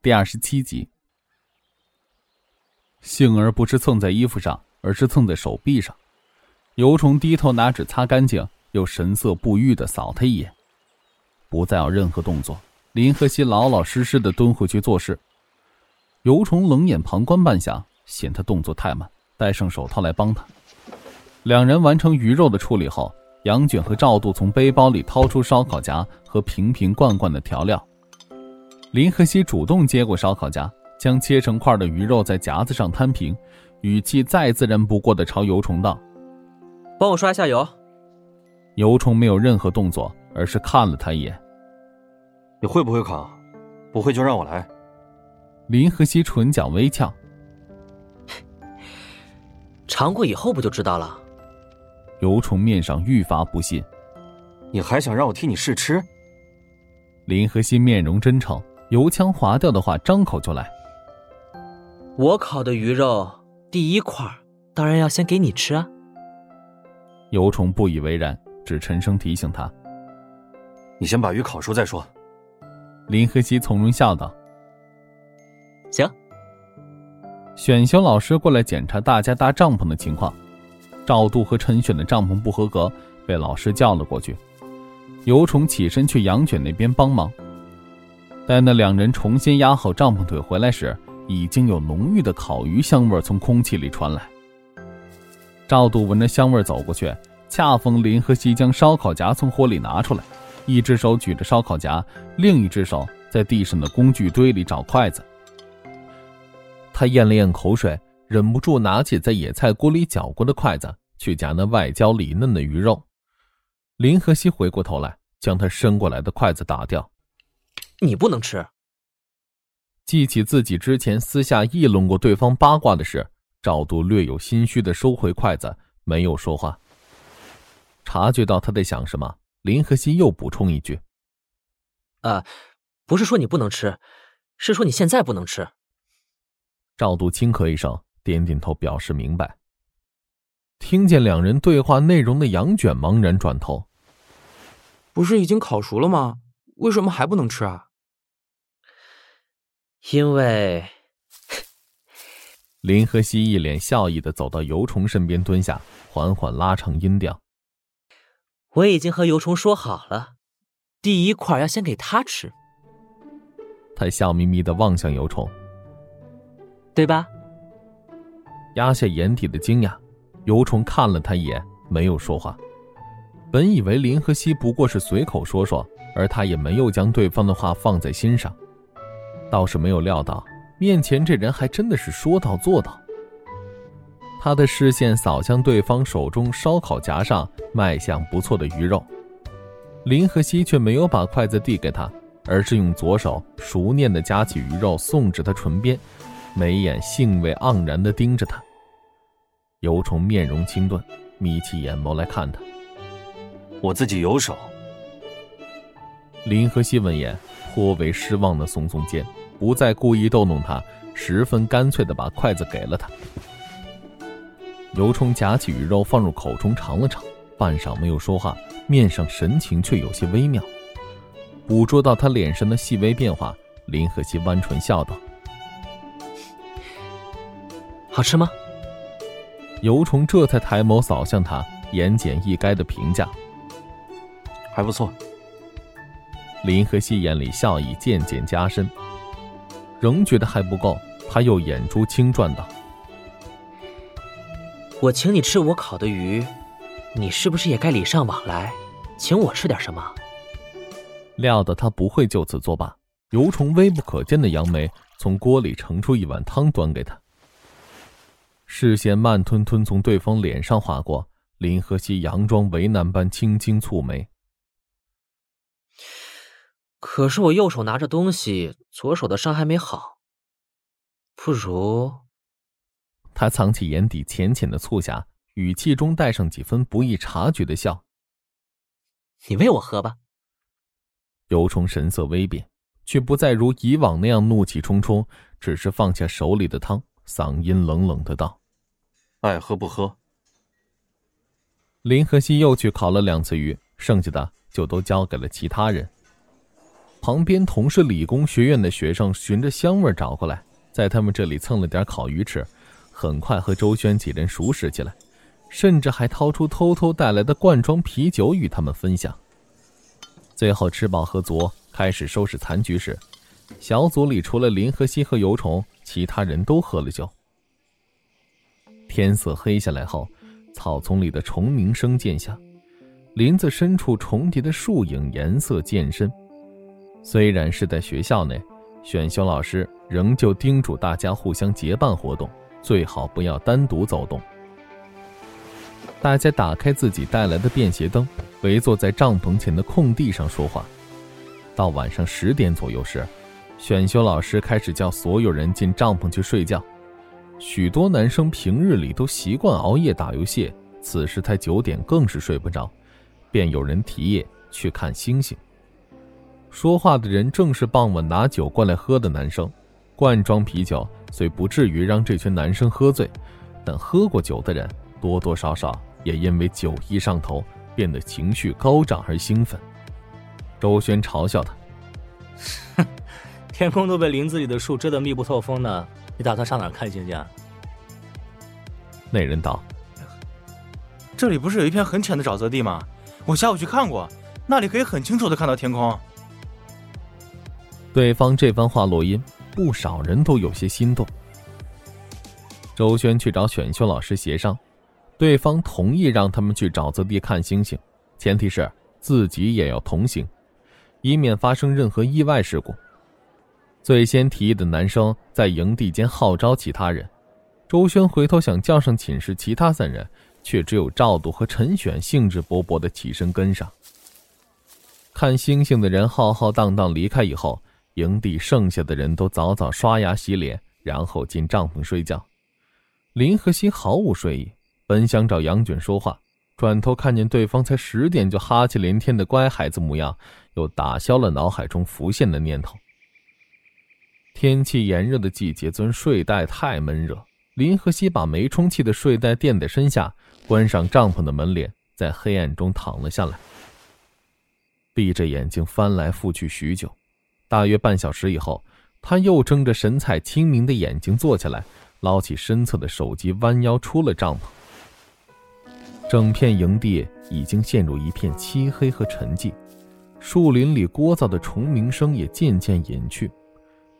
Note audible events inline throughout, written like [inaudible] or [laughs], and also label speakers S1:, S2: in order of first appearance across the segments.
S1: 第二十七集。杏儿不是蹭在衣服上，而是蹭在手臂上。尤虫低头拿纸擦干净，又神色不悦的扫他一眼，不再有任何动作。林和熙老老实实的蹲回去做事。尤虫冷眼旁观半晌，嫌他动作太慢，戴上手套来帮他。两人完成鱼肉的处理后，杨卷和赵度从背包里掏出烧烤夹和瓶瓶罐罐的调料。林和熙主动接过烧烤夹，将切成块的鱼肉在夹子上摊平，语气再自然不过的朝油虫道：“
S2: 帮我刷一下油。”
S1: 油虫没有任何动作，而是看了他一眼：“
S3: 你会不会烤？不会就让我来。”
S1: 林和熙唇角微翘：“ [laughs]
S2: 尝过以后不就知道了？”
S1: 油虫面上愈发不信：“
S3: 你还想让我替你试吃？”
S1: 林和熙面容真诚。油腔滑调的话，张口就来。
S2: 我烤的鱼肉第一块，当然要先给你吃啊。
S1: 尤虫不以为然，只沉声提醒他：“
S3: 你先把鱼烤熟再说。”
S1: 林和熙从容笑道：“
S2: 行。”
S1: 选修老师过来检查大家搭帐篷的情况，赵度和陈选的帐篷不合格，被老师叫了过去。尤虫起身去杨卷那边帮忙。待那两人重新压好帐篷腿回来时，已经有浓郁的烤鱼香味从空气里传来。赵度闻着香味走过去，恰逢林和熙将烧烤夹从火里拿出来，一只手举着烧烤夹，另一只手在地上的工具堆里找筷子。他咽了咽口水，忍不住拿起在野菜锅里搅过的筷子去夹那外焦里嫩的鱼肉。林和熙回过头来，将他伸过来的筷子打掉。
S2: 你不能吃。
S1: 记起自己之前私下议论过对方八卦的事，赵度略有心虚的收回筷子，没有说话。察觉到他在想什么，林和熙又补充一句：“
S2: 啊，不是说你不能吃，是说你现在不能吃。”
S1: 赵度轻咳一声，点点头表示明白。听见两人对话内容的杨卷茫然转头：“
S4: 不是已经烤熟了吗？为什么还不能吃啊？”
S2: 因为，[laughs]
S1: 林和熙一脸笑意的走到尤虫身边蹲下，缓缓拉长音调：“
S2: 我已经和尤虫说好了，第一块要先给他吃。”
S1: 他笑眯眯的望向尤虫，
S2: 对吧？
S1: 压下眼底的惊讶，尤虫看了他一眼，没有说话。本以为林和熙不过是随口说说，而他也没有将对方的话放在心上。倒是没有料到，面前这人还真的是说到做到。他的视线扫向对方手中烧烤夹上卖相不错的鱼肉，林和熙却没有把筷子递给他，而是用左手熟练的夹起鱼肉送至他唇边，眉眼兴味盎然的盯着他。尤虫面容清顿，眯起眼眸来看他。
S3: 我自己有手。
S1: 林和熙闻言，颇为失望的耸耸肩。不再故意逗弄他，十分干脆的把筷子给了他。尤冲夹起鱼肉放入口中尝了尝，半晌没有说话，面上神情却有些微妙。捕捉到他脸上的细微变化，林和熙弯唇笑道：“
S2: 好吃吗？”
S1: 尤虫这才抬眸扫向他，言简意赅的评价：“
S3: 还不错。”
S1: 林和熙眼里笑意渐渐加深。仍觉得还不够，他又眼珠轻转道：“
S2: 我请你吃我烤的鱼，你是不是也该礼尚往来，请我吃点什么？”
S1: 料到他不会就此作罢，油虫微不可见的杨梅从锅里盛出一碗汤端给他，视线慢吞吞从对方脸上划过，林和熙佯装为难般轻轻蹙眉。
S2: 可是我右手拿着东西，左手的伤还没好。不如……
S1: 他藏起眼底浅浅的促狭，语气中带上几分不易察觉的笑。
S2: 你喂我喝吧。
S1: 尤虫神色微变，却不再如以往那样怒气冲冲，只是放下手里的汤，嗓音冷冷的道：“
S3: 爱喝不喝。”
S1: 林和熙又去烤了两次鱼，剩下的就都交给了其他人。旁边同是理工学院的学生循着香味找过来，在他们这里蹭了点烤鱼吃，很快和周轩几人熟识起来，甚至还掏出偷偷带来的罐装啤酒与他们分享。最后吃饱喝足，开始收拾残局时，小组里除了林和熙和尤虫，其他人都喝了酒。天色黑下来后，草丛里的虫鸣声渐下，林子深处重叠的树影颜色渐深。虽然是在学校内，选修老师仍旧叮嘱大家互相结伴活动，最好不要单独走动。大家打开自己带来的便携灯，围坐在帐篷前的空地上说话。到晚上十点左右时，选修老师开始叫所有人进帐篷去睡觉。许多男生平日里都习惯熬夜打游戏，此时才九点更是睡不着，便有人提议去看星星。说话的人正是傍晚拿酒过来喝的男生，罐装啤酒虽不至于让这群男生喝醉，但喝过酒的人多多少少也因为酒意上头，变得情绪高涨而兴奋。周轩嘲笑他：“
S5: 哼，天空都被林子里的树遮得密不透风呢，你打算上哪看星星？”
S1: 那人道：“
S4: 这里不是有一片很浅的沼泽地吗？我下午去看过，那里可以很清楚的看到天空。”
S1: 对方这番话落音，不少人都有些心动。周轩去找选修老师协商，对方同意让他们去沼泽地看星星，前提是自己也要同行，以免发生任何意外事故。最先提议的男生在营地间号召其他人，周轩回头想叫上寝室其他三人，却只有赵度和陈选兴致勃勃的起身跟上。看星星的人浩浩荡荡离开以后。营地剩下的人都早早刷牙洗脸，然后进帐篷睡觉。林和熙毫无睡意，本想找杨卷说话，转头看见对方才十点就哈气连天的乖孩子模样，又打消了脑海中浮现的念头。天气炎热的季节，钻睡袋太闷热。林和熙把没充气的睡袋垫在身下，关上帐篷的门帘，在黑暗中躺了下来，闭着眼睛翻来覆去许久。大约半小时以后，他又睁着神采清明的眼睛坐起来，捞起身侧的手机，弯腰出了帐篷。整片营地已经陷入一片漆黑和沉寂，树林里聒噪的虫鸣声也渐渐隐去，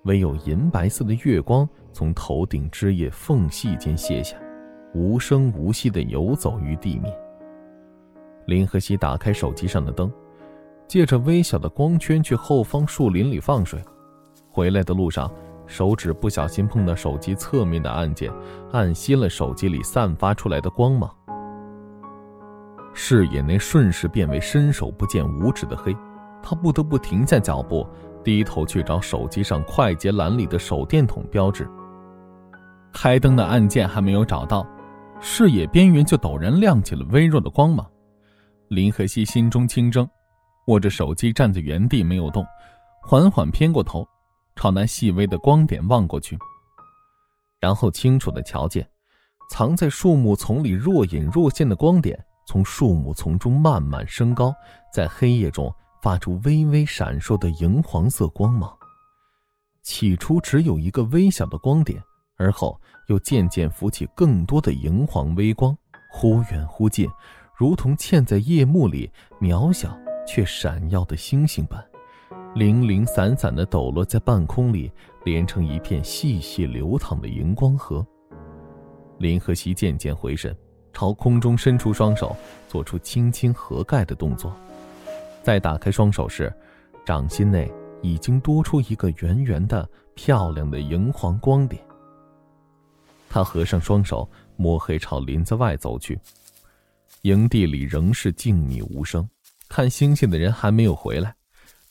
S1: 唯有银白色的月光从头顶枝叶缝隙间泻下，无声无息地游走于地面。林和熙打开手机上的灯。借着微小的光圈去后方树林里放水，回来的路上，手指不小心碰到手机侧面的按键，按熄了手机里散发出来的光芒。视野内瞬时变为伸手不见五指的黑，他不得不停下脚步，低头去找手机上快捷栏里的手电筒标志。开灯的按键还没有找到，视野边缘就陡然亮起了微弱的光芒。林和熙心中轻怔。握着手机站在原地没有动，缓缓偏过头，朝那细微的光点望过去，然后清楚的瞧见，藏在树木丛里若隐若现的光点从树木丛中慢慢升高，在黑夜中发出微微闪烁的荧黄色光芒。起初只有一个微小的光点，而后又渐渐浮起更多的荧黄微光，忽远忽近，如同嵌在夜幕里，渺小。却闪耀的星星般，零零散散的抖落在半空里，连成一片细细流淌的荧光河。林和熙渐渐回神，朝空中伸出双手，做出轻轻合盖的动作。再打开双手时，掌心内已经多出一个圆圆的、漂亮的荧黄光点。他合上双手，摸黑朝林子外走去。营地里仍是静谧无声。看星星的人还没有回来，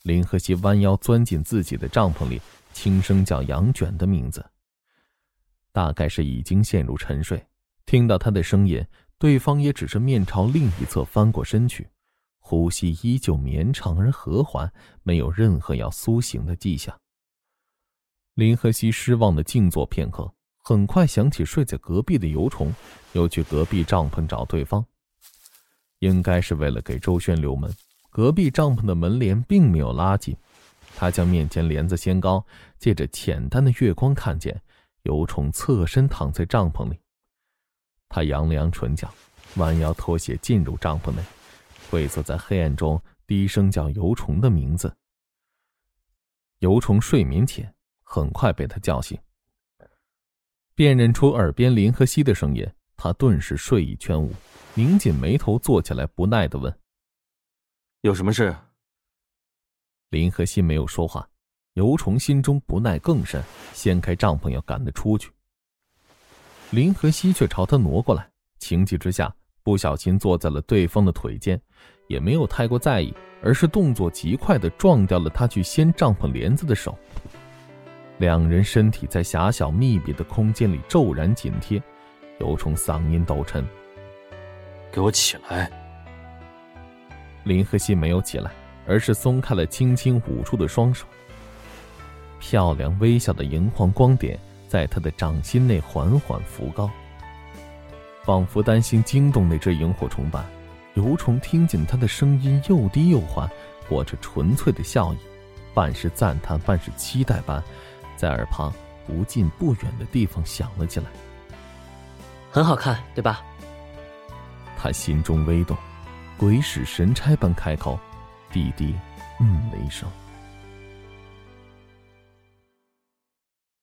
S1: 林和熙弯腰钻进自己的帐篷里，轻声叫杨卷的名字。大概是已经陷入沉睡，听到他的声音，对方也只是面朝另一侧翻过身去，呼吸依旧绵长而和缓，没有任何要苏醒的迹象。林和熙失望的静坐片刻，很快想起睡在隔壁的油虫，又去隔壁帐篷找对方。应该是为了给周轩留门，隔壁帐篷的门帘并没有拉紧。他将面前帘子掀高，借着浅淡的月光，看见尤虫侧身躺在帐篷里。他扬了扬唇角，弯腰脱鞋进入帐篷内，跪坐在黑暗中，低声叫尤虫的名字。尤虫睡眠浅，很快被他叫醒。辨认出耳边林和熙的声音，他顿时睡意全无，拧紧眉头坐起来，不耐的问：“
S3: 有什么事？”
S1: 林和熙没有说话，尤虫心中不耐更甚，掀开帐篷要赶他出去。林和熙却朝他挪过来，情急之下不小心坐在了对方的腿间，也没有太过在意，而是动作极快的撞掉了他去掀帐篷帘子的手。两人身体在狭小密闭的空间里骤然紧贴，尤虫嗓音抖沉：“
S3: 给我起来！”
S1: 林和熙没有起来，而是松开了轻轻捂住的双手。漂亮微笑的荧黄光点。在他的掌心内缓缓浮高，仿佛担心惊动那只萤火虫般，游虫听见他的声音又低又缓，裹着纯粹的笑意，半是赞叹，半是期待般，在耳旁不近不远的地方响了起来。
S2: 很好看，对吧？
S1: 他心中微动，鬼使神差般开口，弟弟嗯了一声。